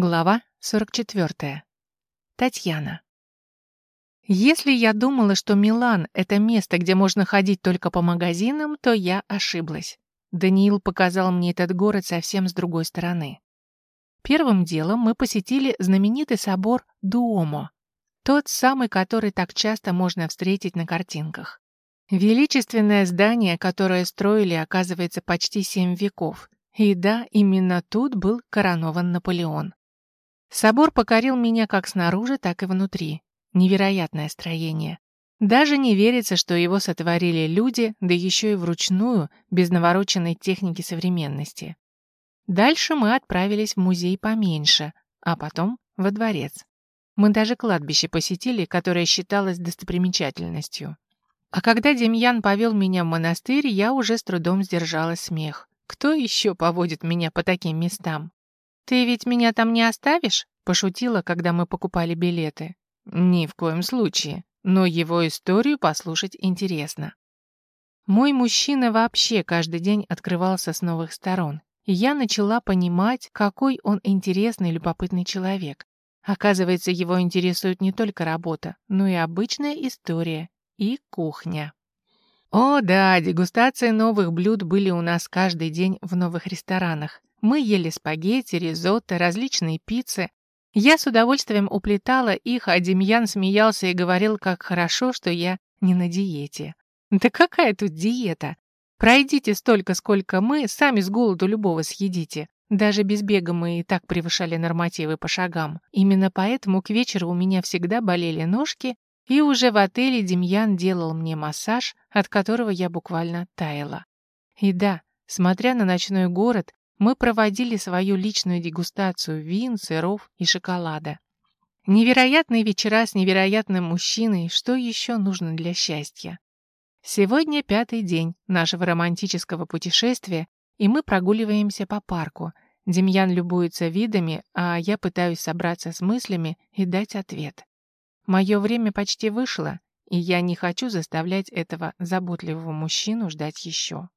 Глава 44. Татьяна. Если я думала, что Милан — это место, где можно ходить только по магазинам, то я ошиблась. Даниил показал мне этот город совсем с другой стороны. Первым делом мы посетили знаменитый собор Дуомо, тот самый, который так часто можно встретить на картинках. Величественное здание, которое строили, оказывается, почти семь веков. И да, именно тут был коронован Наполеон. Собор покорил меня как снаружи, так и внутри. Невероятное строение. Даже не верится, что его сотворили люди, да еще и вручную, без навороченной техники современности. Дальше мы отправились в музей поменьше, а потом во дворец. Мы даже кладбище посетили, которое считалось достопримечательностью. А когда Демьян повел меня в монастырь, я уже с трудом сдержала смех. Кто еще поводит меня по таким местам? «Ты ведь меня там не оставишь?» — пошутила, когда мы покупали билеты. «Ни в коем случае, но его историю послушать интересно». Мой мужчина вообще каждый день открывался с новых сторон, и я начала понимать, какой он интересный и любопытный человек. Оказывается, его интересует не только работа, но и обычная история и кухня. О да, дегустации новых блюд были у нас каждый день в новых ресторанах. Мы ели спагетти, ризотто, различные пиццы. Я с удовольствием уплетала их, а Демьян смеялся и говорил, как хорошо, что я не на диете. Да какая тут диета? Пройдите столько, сколько мы, сами с голоду любого съедите. Даже без бега мы и так превышали нормативы по шагам. Именно поэтому к вечеру у меня всегда болели ножки, и уже в отеле Демьян делал мне массаж, от которого я буквально таяла. И да, смотря на ночной город, мы проводили свою личную дегустацию вин, сыров и шоколада. Невероятные вечера с невероятным мужчиной, что еще нужно для счастья? Сегодня пятый день нашего романтического путешествия, и мы прогуливаемся по парку. Демьян любуется видами, а я пытаюсь собраться с мыслями и дать ответ. Мое время почти вышло, и я не хочу заставлять этого заботливого мужчину ждать еще.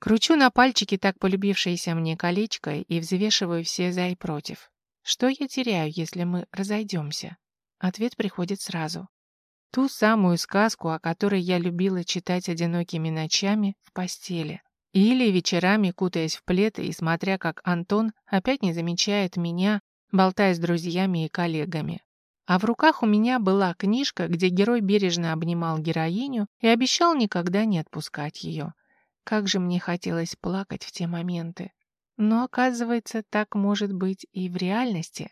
Кручу на пальчике так полюбившееся мне колечко и взвешиваю все за и против. Что я теряю, если мы разойдемся? Ответ приходит сразу. Ту самую сказку, о которой я любила читать одинокими ночами в постели. Или вечерами, кутаясь в плед и смотря, как Антон опять не замечает меня, болтая с друзьями и коллегами. А в руках у меня была книжка, где герой бережно обнимал героиню и обещал никогда не отпускать ее. Как же мне хотелось плакать в те моменты. Но, оказывается, так может быть и в реальности.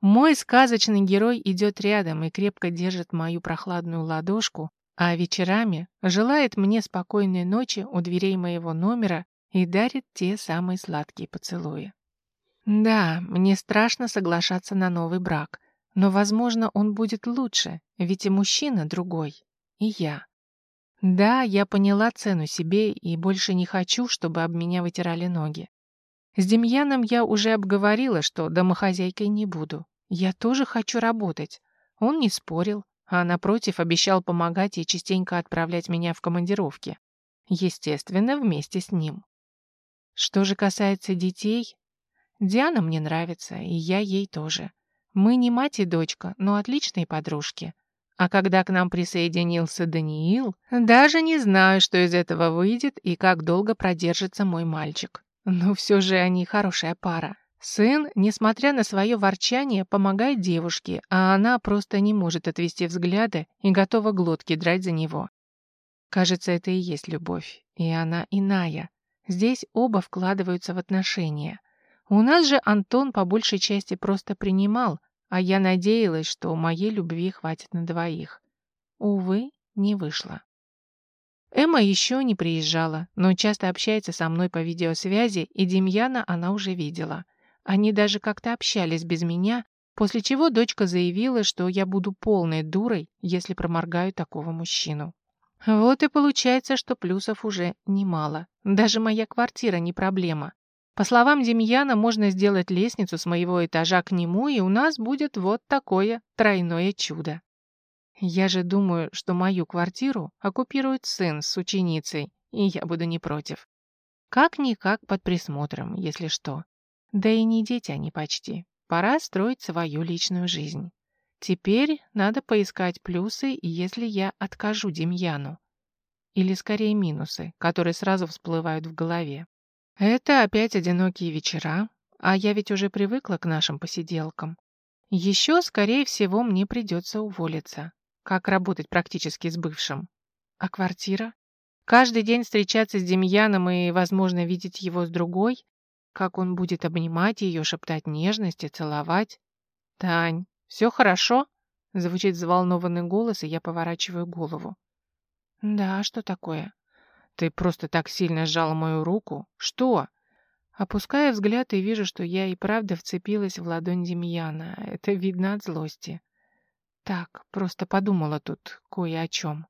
Мой сказочный герой идет рядом и крепко держит мою прохладную ладошку, а вечерами желает мне спокойной ночи у дверей моего номера и дарит те самые сладкие поцелуи. Да, мне страшно соглашаться на новый брак, но, возможно, он будет лучше, ведь и мужчина другой, и я. Да, я поняла цену себе и больше не хочу, чтобы об меня вытирали ноги. С Демьяном я уже обговорила, что домохозяйкой не буду. Я тоже хочу работать. Он не спорил, а напротив обещал помогать и частенько отправлять меня в командировки. Естественно, вместе с ним. Что же касается детей, Диана мне нравится, и я ей тоже. Мы не мать и дочка, но отличные подружки. А когда к нам присоединился Даниил, даже не знаю, что из этого выйдет и как долго продержится мой мальчик. Но все же они хорошая пара. Сын, несмотря на свое ворчание, помогает девушке, а она просто не может отвести взгляды и готова глотки драть за него. Кажется, это и есть любовь, и она иная. Здесь оба вкладываются в отношения. У нас же Антон по большей части просто принимал, а я надеялась, что моей любви хватит на двоих. Увы, не вышло. Эмма еще не приезжала, но часто общается со мной по видеосвязи, и Демьяна она уже видела. Они даже как-то общались без меня, после чего дочка заявила, что я буду полной дурой, если проморгаю такого мужчину. Вот и получается, что плюсов уже немало. Даже моя квартира не проблема. По словам Демьяна, можно сделать лестницу с моего этажа к нему, и у нас будет вот такое тройное чудо. Я же думаю, что мою квартиру оккупирует сын с ученицей, и я буду не против. Как-никак под присмотром, если что. Да и не дети они почти. пора строить свою личную жизнь. Теперь надо поискать плюсы, если я откажу Демьяну. Или скорее минусы, которые сразу всплывают в голове. Это опять одинокие вечера, а я ведь уже привыкла к нашим посиделкам. Еще, скорее всего, мне придется уволиться. Как работать практически с бывшим? А квартира? Каждый день встречаться с Демьяном и, возможно, видеть его с другой? Как он будет обнимать ее, шептать нежности, целовать? «Тань, все хорошо?» Звучит взволнованный голос, и я поворачиваю голову. «Да, что такое?» «Ты просто так сильно сжала мою руку. Что?» Опуская взгляд и вижу, что я и правда вцепилась в ладонь Демьяна. Это видно от злости. Так, просто подумала тут кое о чем.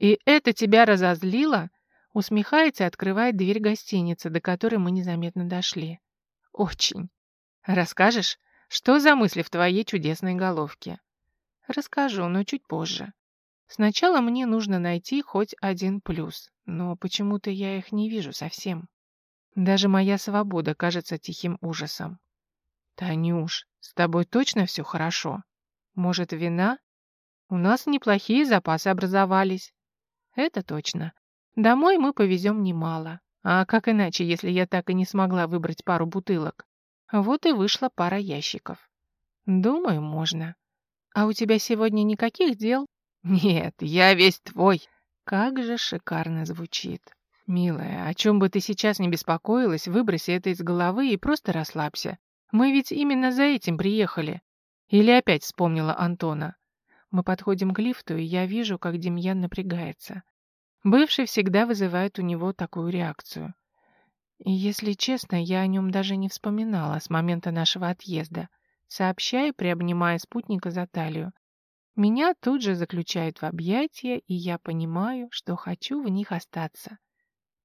«И это тебя разозлило?» Усмехается и открывает дверь гостиницы, до которой мы незаметно дошли. «Очень. Расскажешь, что за мысли в твоей чудесной головке?» «Расскажу, но чуть позже. Сначала мне нужно найти хоть один плюс, но почему-то я их не вижу совсем. Даже моя свобода кажется тихим ужасом. «Танюш, с тобой точно все хорошо? Может, вина? У нас неплохие запасы образовались». «Это точно. Домой мы повезем немало. А как иначе, если я так и не смогла выбрать пару бутылок? Вот и вышла пара ящиков. Думаю, можно. А у тебя сегодня никаких дел?» «Нет, я весь твой». Как же шикарно звучит. «Милая, о чем бы ты сейчас не беспокоилась, выброси это из головы и просто расслабься. Мы ведь именно за этим приехали». Или опять вспомнила Антона. Мы подходим к лифту, и я вижу, как Демьян напрягается. Бывший всегда вызывает у него такую реакцию. И, если честно, я о нем даже не вспоминала с момента нашего отъезда. Сообщаю, приобнимая спутника за талию. Меня тут же заключают в объятия, и я понимаю, что хочу в них остаться.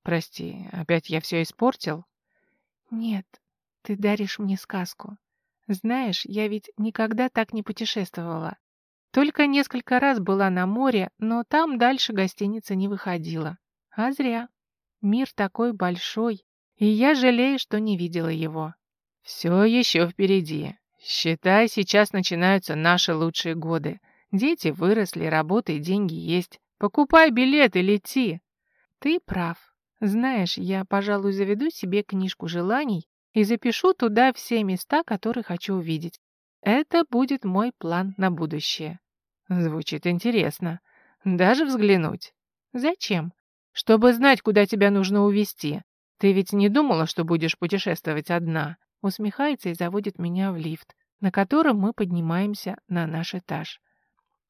Прости, опять я все испортил? Нет, ты даришь мне сказку. Знаешь, я ведь никогда так не путешествовала. Только несколько раз была на море, но там дальше гостиница не выходила. А зря. Мир такой большой, и я жалею, что не видела его. Все еще впереди. Считай, сейчас начинаются наши лучшие годы. Дети выросли, работа и деньги есть. Покупай билет и лети. Ты прав. Знаешь, я, пожалуй, заведу себе книжку желаний и запишу туда все места, которые хочу увидеть. Это будет мой план на будущее. Звучит интересно. Даже взглянуть. Зачем? Чтобы знать, куда тебя нужно увезти. Ты ведь не думала, что будешь путешествовать одна? Усмехается и заводит меня в лифт, на котором мы поднимаемся на наш этаж.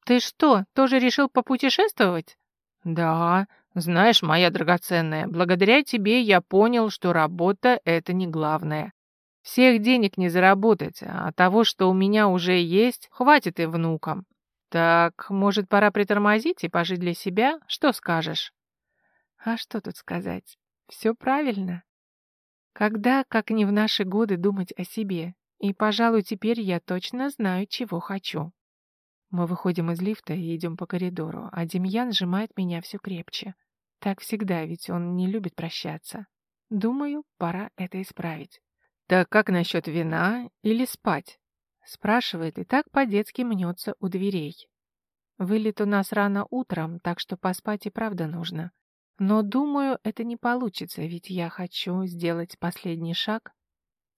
«Ты что, тоже решил попутешествовать?» «Да, знаешь, моя драгоценная, благодаря тебе я понял, что работа — это не главное. Всех денег не заработать, а того, что у меня уже есть, хватит и внукам. Так, может, пора притормозить и пожить для себя? Что скажешь?» «А что тут сказать? Все правильно. Когда, как не в наши годы, думать о себе? И, пожалуй, теперь я точно знаю, чего хочу». Мы выходим из лифта и идем по коридору, а Демьян сжимает меня все крепче. Так всегда, ведь он не любит прощаться. Думаю, пора это исправить. «Так как насчет вина или спать?» Спрашивает и так по-детски мнется у дверей. Вылет у нас рано утром, так что поспать и правда нужно. Но, думаю, это не получится, ведь я хочу сделать последний шаг.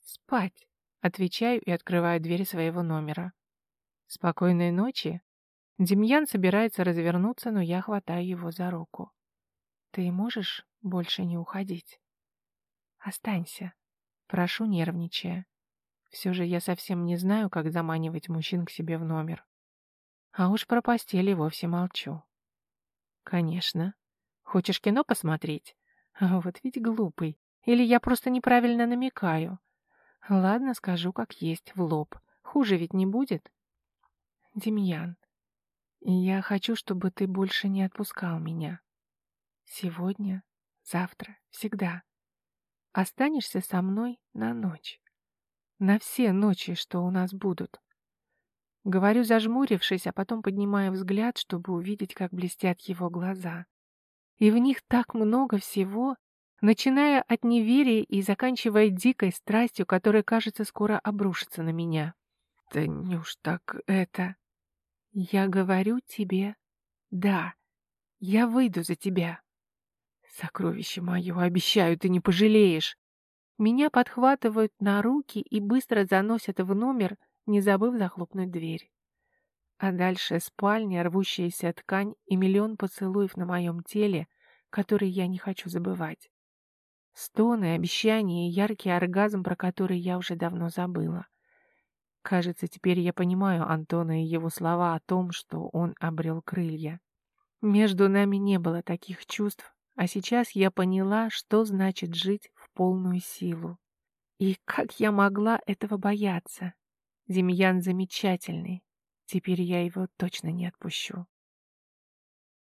Спать. Отвечаю и открываю дверь своего номера. «Спокойной ночи!» Демьян собирается развернуться, но я хватаю его за руку. «Ты можешь больше не уходить?» «Останься», — прошу, нервничая. Все же я совсем не знаю, как заманивать мужчин к себе в номер. А уж про постели вовсе молчу. «Конечно. Хочешь кино посмотреть? А вот ведь глупый. Или я просто неправильно намекаю? Ладно, скажу как есть, в лоб. Хуже ведь не будет?» Демьян, я хочу, чтобы ты больше не отпускал меня. Сегодня, завтра, всегда. Останешься со мной на ночь. На все ночи, что у нас будут. Говорю, зажмурившись, а потом поднимая взгляд, чтобы увидеть, как блестят его глаза. И в них так много всего, начиная от неверия и заканчивая дикой страстью, которая, кажется, скоро обрушится на меня. Танюш, так это... Я говорю тебе, да, я выйду за тебя. Сокровище мое, обещаю, ты не пожалеешь. Меня подхватывают на руки и быстро заносят в номер, не забыв захлопнуть дверь. А дальше спальня, рвущаяся ткань и миллион поцелуев на моем теле, которые я не хочу забывать. Стоны, обещания и яркий оргазм, про который я уже давно забыла. Кажется, теперь я понимаю Антона и его слова о том, что он обрел крылья. Между нами не было таких чувств, а сейчас я поняла, что значит жить в полную силу. И как я могла этого бояться? Демьян замечательный. Теперь я его точно не отпущу.